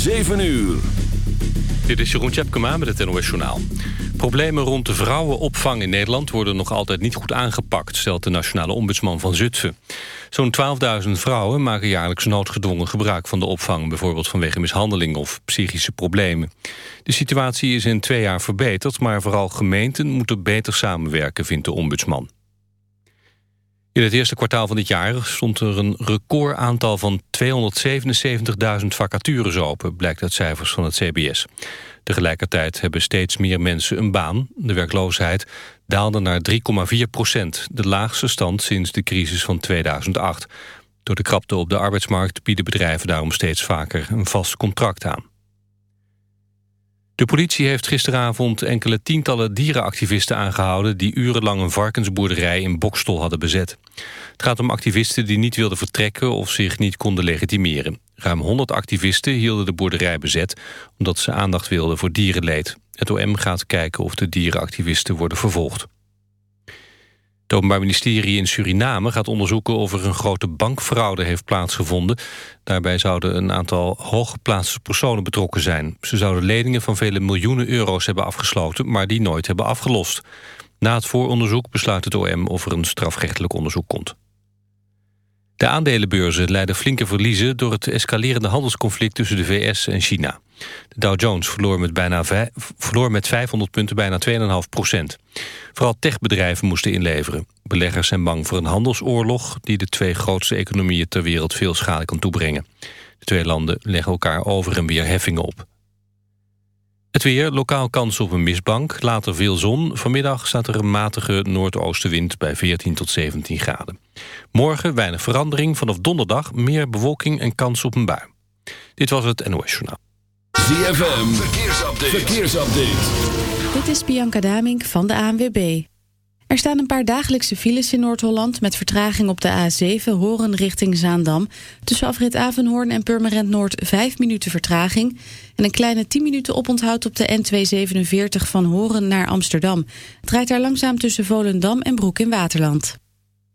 7 uur. Dit is Jeroen Tjepkema met het NOS Journaal. Problemen rond de vrouwenopvang in Nederland worden nog altijd niet goed aangepakt, stelt de nationale ombudsman van Zutphen. Zo'n 12.000 vrouwen maken jaarlijks noodgedwongen gebruik van de opvang, bijvoorbeeld vanwege mishandeling of psychische problemen. De situatie is in twee jaar verbeterd, maar vooral gemeenten moeten beter samenwerken, vindt de ombudsman. In het eerste kwartaal van dit jaar stond er een recordaantal van 277.000 vacatures open, blijkt uit cijfers van het CBS. Tegelijkertijd hebben steeds meer mensen een baan. De werkloosheid daalde naar 3,4 procent, de laagste stand sinds de crisis van 2008. Door de krapte op de arbeidsmarkt bieden bedrijven daarom steeds vaker een vast contract aan. De politie heeft gisteravond enkele tientallen dierenactivisten aangehouden... die urenlang een varkensboerderij in Bokstol hadden bezet. Het gaat om activisten die niet wilden vertrekken of zich niet konden legitimeren. Ruim 100 activisten hielden de boerderij bezet... omdat ze aandacht wilden voor dierenleed. Het OM gaat kijken of de dierenactivisten worden vervolgd. Het Openbaar Ministerie in Suriname gaat onderzoeken of er een grote bankfraude heeft plaatsgevonden. Daarbij zouden een aantal hooggeplaatste personen betrokken zijn. Ze zouden leningen van vele miljoenen euro's hebben afgesloten, maar die nooit hebben afgelost. Na het vooronderzoek besluit het OM of er een strafrechtelijk onderzoek komt. De aandelenbeurzen leiden flinke verliezen door het escalerende handelsconflict tussen de VS en China. De Dow Jones verloor met, bijna verloor met 500 punten bijna 2,5 procent. Vooral techbedrijven moesten inleveren. Beleggers zijn bang voor een handelsoorlog... die de twee grootste economieën ter wereld veel schade kan toebrengen. De twee landen leggen elkaar over en weer heffingen op. Het weer, lokaal kans op een mistbank, later veel zon. Vanmiddag staat er een matige noordoostenwind bij 14 tot 17 graden. Morgen weinig verandering, vanaf donderdag meer bewolking en kans op een bui. Dit was het NOS Journaal. ZFM, verkeersupdate. verkeersupdate. Dit is Bianca Damink van de ANWB. Er staan een paar dagelijkse files in Noord-Holland... met vertraging op de A7 Horen richting Zaandam. Tussen afrit Avenhoorn en Purmerend Noord 5 minuten vertraging... en een kleine 10 minuten oponthoud op de N247 van Horen naar Amsterdam. Het draait daar langzaam tussen Volendam en Broek in Waterland.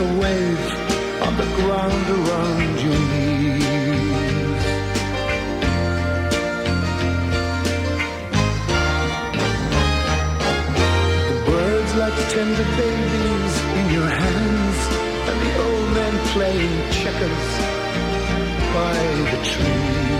a wave on the ground around your knees. The birds like tender babies in your hands, and the old men playing checkers by the trees.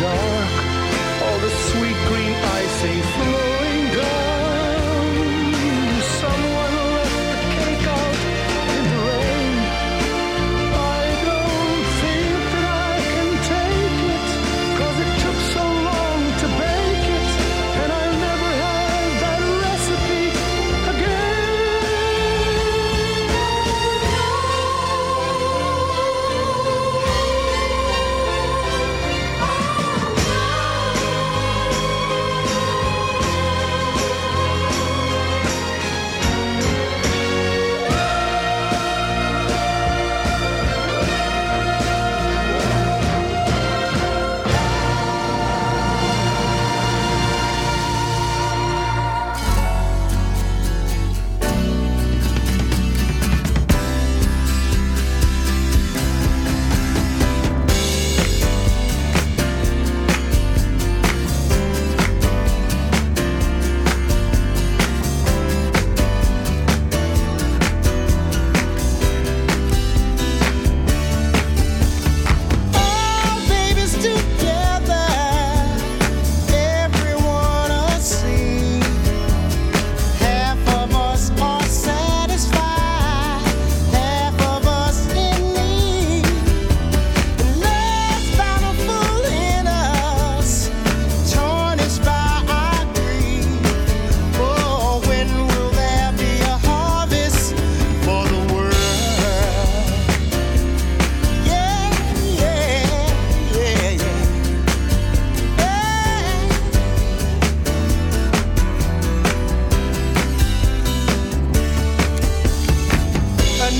dark. All the sweet green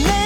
name